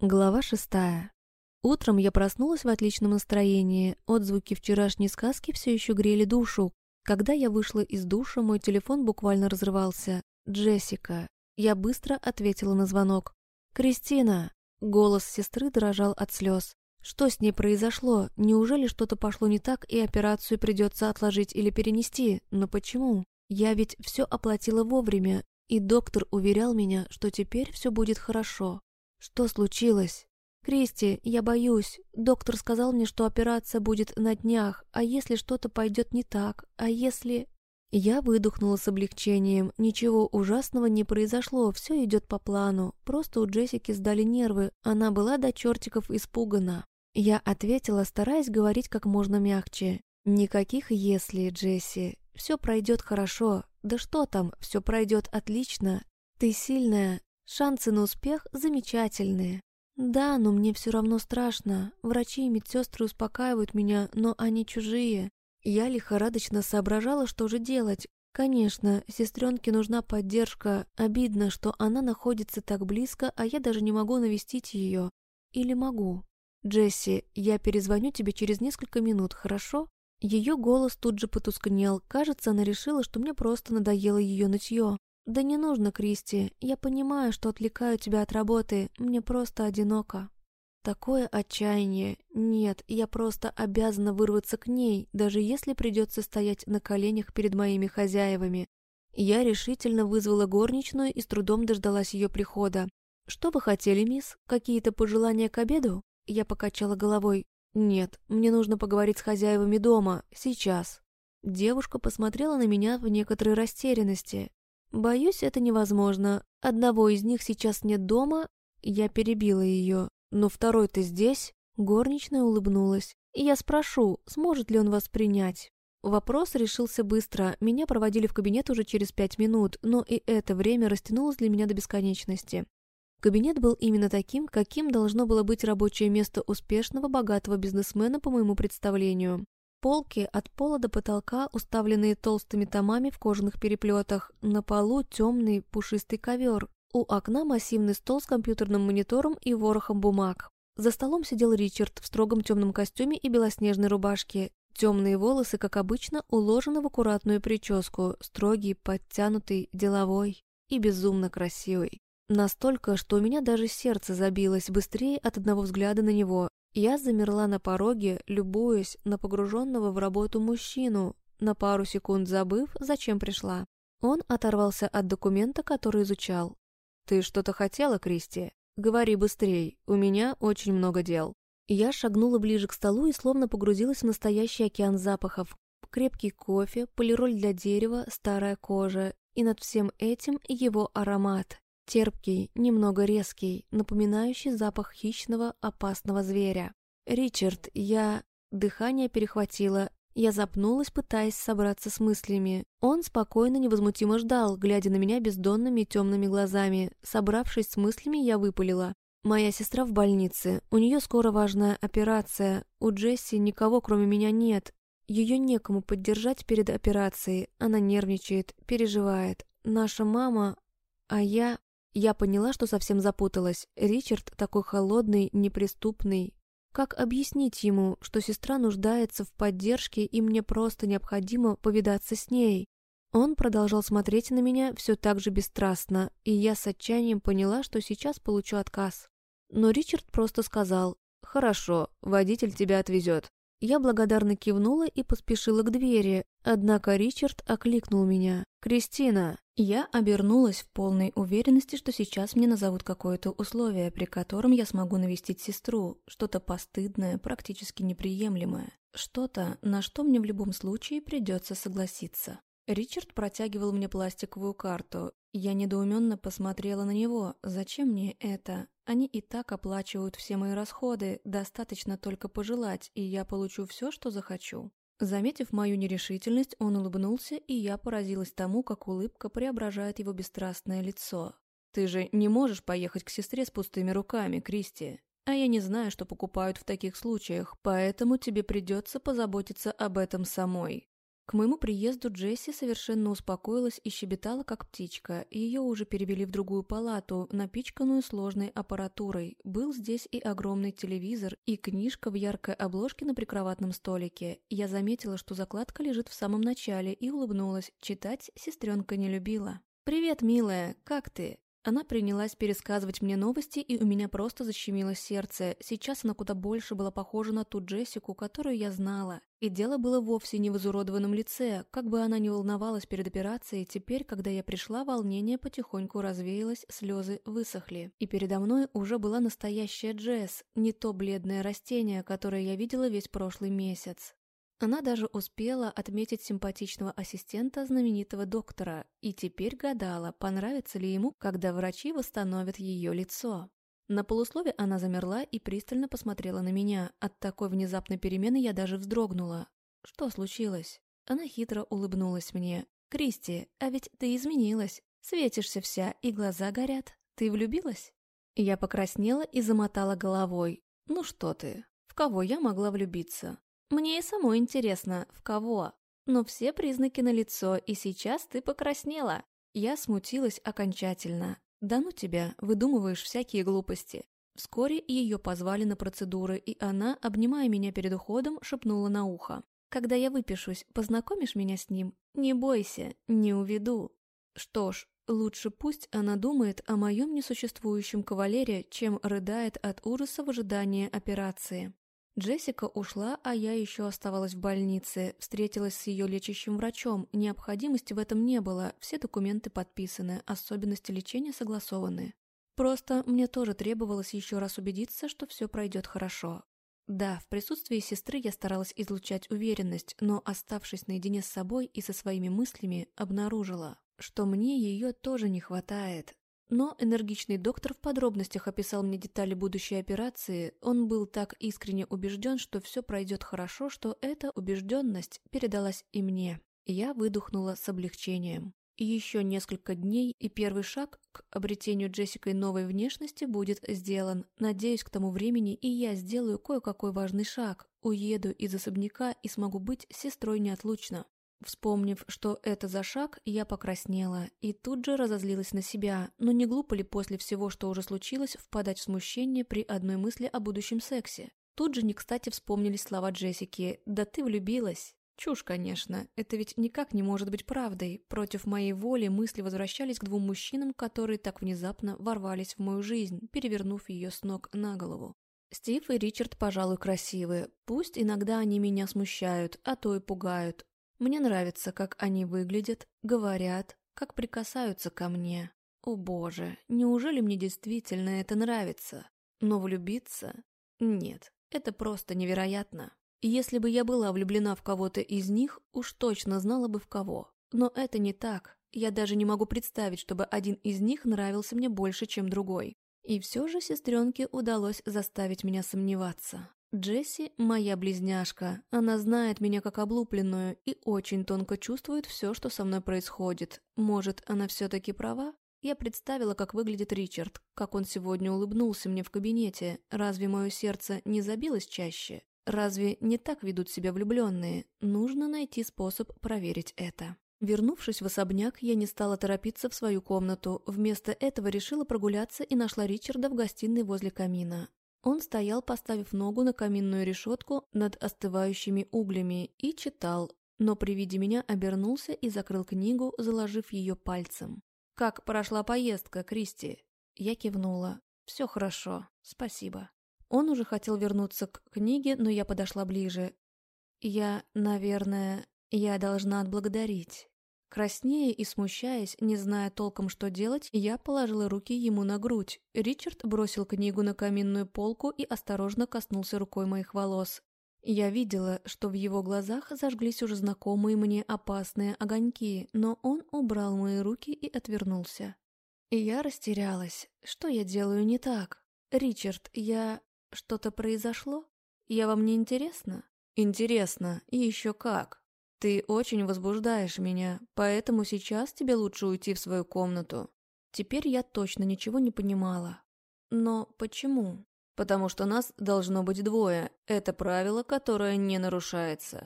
Глава шестая. Утром я проснулась в отличном настроении. Отзвуки вчерашней сказки все еще грели душу. Когда я вышла из душа, мой телефон буквально разрывался. «Джессика». Я быстро ответила на звонок. «Кристина». Голос сестры дрожал от слез. Что с ней произошло? Неужели что-то пошло не так, и операцию придется отложить или перенести? Но почему? Я ведь все оплатила вовремя, и доктор уверял меня, что теперь все будет хорошо. «Что случилось?» «Кристи, я боюсь. Доктор сказал мне, что операция будет на днях, а если что-то пойдет не так, а если...» Я выдохнула с облегчением. Ничего ужасного не произошло, все идет по плану. Просто у Джессики сдали нервы, она была до чертиков испугана. Я ответила, стараясь говорить как можно мягче. «Никаких «если», Джесси. Все пройдет хорошо. Да что там, все пройдет отлично. Ты сильная, Шансы на успех замечательные. Да, но мне все равно страшно. Врачи и медсестры успокаивают меня, но они чужие. Я лихорадочно соображала, что же делать. Конечно, сестренке нужна поддержка. Обидно, что она находится так близко, а я даже не могу навестить ее. Или могу? Джесси, я перезвоню тебе через несколько минут, хорошо? Ее голос тут же потускнел. Кажется, она решила, что мне просто надоело ее нытье. «Да не нужно, Кристи. Я понимаю, что отвлекаю тебя от работы. Мне просто одиноко». Такое отчаяние. Нет, я просто обязана вырваться к ней, даже если придется стоять на коленях перед моими хозяевами. Я решительно вызвала горничную и с трудом дождалась ее прихода. «Что вы хотели, мисс? Какие-то пожелания к обеду?» Я покачала головой. «Нет, мне нужно поговорить с хозяевами дома. Сейчас». Девушка посмотрела на меня в некоторой растерянности. Боюсь, это невозможно. Одного из них сейчас нет дома. Я перебила ее. Но второй ты здесь? Горничная улыбнулась. Я спрошу, сможет ли он вас принять. Вопрос решился быстро. Меня проводили в кабинет уже через пять минут, но и это время растянулось для меня до бесконечности. Кабинет был именно таким, каким должно было быть рабочее место успешного, богатого бизнесмена по моему представлению. Полки от пола до потолка, уставленные толстыми томами в кожаных переплетах, на полу темный пушистый ковер, у окна массивный стол с компьютерным монитором и ворохом бумаг. За столом сидел Ричард в строгом темном костюме и белоснежной рубашке. Темные волосы, как обычно, уложены в аккуратную прическу, строгий, подтянутый, деловой и безумно красивый. Настолько, что у меня даже сердце забилось быстрее от одного взгляда на него, я замерла на пороге, любуясь на погруженного в работу мужчину, на пару секунд забыв, зачем пришла. Он оторвался от документа, который изучал. «Ты что-то хотела, Кристи? Говори быстрей, у меня очень много дел». Я шагнула ближе к столу и словно погрузилась в настоящий океан запахов. Крепкий кофе, полироль для дерева, старая кожа, и над всем этим его аромат. Терпкий, немного резкий, напоминающий запах хищного, опасного зверя. «Ричард, я...» Дыхание перехватило. Я запнулась, пытаясь собраться с мыслями. Он спокойно, невозмутимо ждал, глядя на меня бездонными темными глазами. Собравшись с мыслями, я выпалила. «Моя сестра в больнице. У нее скоро важная операция. У Джесси никого, кроме меня, нет. Ее некому поддержать перед операцией. Она нервничает, переживает. Наша мама... А я... Я поняла, что совсем запуталась. Ричард такой холодный, неприступный. Как объяснить ему, что сестра нуждается в поддержке и мне просто необходимо повидаться с ней? Он продолжал смотреть на меня все так же бесстрастно, и я с отчаянием поняла, что сейчас получу отказ. Но Ричард просто сказал «Хорошо, водитель тебя отвезет». Я благодарно кивнула и поспешила к двери, однако Ричард окликнул меня. «Кристина!» Я обернулась в полной уверенности, что сейчас мне назовут какое-то условие, при котором я смогу навестить сестру, что-то постыдное, практически неприемлемое, что-то, на что мне в любом случае придется согласиться. Ричард протягивал мне пластиковую карту. Я недоуменно посмотрела на него. Зачем мне это? Они и так оплачивают все мои расходы, достаточно только пожелать, и я получу все, что захочу. Заметив мою нерешительность, он улыбнулся, и я поразилась тому, как улыбка преображает его бесстрастное лицо. «Ты же не можешь поехать к сестре с пустыми руками, Кристи. А я не знаю, что покупают в таких случаях, поэтому тебе придется позаботиться об этом самой». К моему приезду Джесси совершенно успокоилась и щебетала, как птичка. Ее уже перевели в другую палату, напичканную сложной аппаратурой. Был здесь и огромный телевизор, и книжка в яркой обложке на прикроватном столике. Я заметила, что закладка лежит в самом начале, и улыбнулась. Читать сестренка не любила. «Привет, милая, как ты?» Она принялась пересказывать мне новости, и у меня просто защемило сердце. Сейчас она куда больше была похожа на ту Джессику, которую я знала. И дело было вовсе не в изуродованном лице. Как бы она ни волновалась перед операцией, теперь, когда я пришла, волнение потихоньку развеялось, слезы высохли. И передо мной уже была настоящая Джесс, не то бледное растение, которое я видела весь прошлый месяц. Она даже успела отметить симпатичного ассистента знаменитого доктора и теперь гадала, понравится ли ему, когда врачи восстановят ее лицо. На полуслове она замерла и пристально посмотрела на меня. От такой внезапной перемены я даже вздрогнула. Что случилось? Она хитро улыбнулась мне. «Кристи, а ведь ты изменилась. Светишься вся, и глаза горят. Ты влюбилась?» Я покраснела и замотала головой. «Ну что ты? В кого я могла влюбиться? Мне и самой интересно, в кого. Но все признаки налицо, и сейчас ты покраснела. Я смутилась окончательно. Да ну тебя, выдумываешь всякие глупости. Вскоре ее позвали на процедуры, и она, обнимая меня перед уходом, шепнула на ухо. «Когда я выпишусь, познакомишь меня с ним? Не бойся, не уведу». Что ж, лучше пусть она думает о моем несуществующем кавалере, чем рыдает от ужаса в ожидании операции. Джессика ушла, а я еще оставалась в больнице, встретилась с ее лечащим врачом. Необходимости в этом не было, все документы подписаны, особенности лечения согласованы. Просто мне тоже требовалось еще раз убедиться, что все пройдет хорошо. Да, в присутствии сестры я старалась излучать уверенность, но, оставшись наедине с собой и со своими мыслями, обнаружила, что мне ее тоже не хватает. Но энергичный доктор в подробностях описал мне детали будущей операции. Он был так искренне убежден, что все пройдет хорошо, что эта убежденность передалась и мне. Я выдохнула с облегчением. Еще несколько дней, и первый шаг к обретению Джессикой новой внешности будет сделан. Надеюсь, к тому времени и я сделаю кое-какой важный шаг. Уеду из особняка и смогу быть сестрой неотлучно. Вспомнив, что это за шаг, я покраснела и тут же разозлилась на себя, но не глупо ли после всего, что уже случилось, впадать в смущение при одной мысли о будущем сексе? Тут же не кстати вспомнились слова Джессики «Да ты влюбилась». Чушь, конечно, это ведь никак не может быть правдой. Против моей воли мысли возвращались к двум мужчинам, которые так внезапно ворвались в мою жизнь, перевернув ее с ног на голову. Стив и Ричард, пожалуй, красивы. Пусть иногда они меня смущают, а то и пугают, мне нравится, как они выглядят, говорят, как прикасаются ко мне. О боже, неужели мне действительно это нравится? Но влюбиться? Нет, это просто невероятно. Если бы я была влюблена в кого-то из них, уж точно знала бы в кого. Но это не так. Я даже не могу представить, чтобы один из них нравился мне больше, чем другой. И все же сестренке удалось заставить меня сомневаться. Джесси – моя близняшка. Она знает меня как облупленную и очень тонко чувствует все, что со мной происходит. Может, она все-таки права? Я представила, как выглядит Ричард, как он сегодня улыбнулся мне в кабинете. Разве мое сердце не забилось чаще? Разве не так ведут себя влюбленные? Нужно найти способ проверить это. Вернувшись в особняк, я не стала торопиться в свою комнату. Вместо этого решила прогуляться и нашла Ричарда в гостиной возле камина. Он стоял, поставив ногу на каминную решетку над остывающими углями и читал, но при виде меня обернулся и закрыл книгу, заложив ее пальцем. «Как прошла поездка, Кристи?» Я кивнула. «Все хорошо, спасибо». Он уже хотел вернуться к книге, но я подошла ближе. «Я, наверное, я должна отблагодарить». Краснея и смущаясь, не зная толком, что делать, я положила руки ему на грудь. Ричард бросил книгу на каминную полку и осторожно коснулся рукой моих волос. Я видела, что в его глазах зажглись уже знакомые мне опасные огоньки, но он убрал мои руки и отвернулся. И я растерялась. Что я делаю не так? Ричард, я... Что-то произошло? Я вам не интересна? Интересно, и еще как. Ты очень возбуждаешь меня, поэтому сейчас тебе лучше уйти в свою комнату. Теперь я точно ничего не понимала. Но почему? Потому что нас должно быть двое. Это правило, которое не нарушается.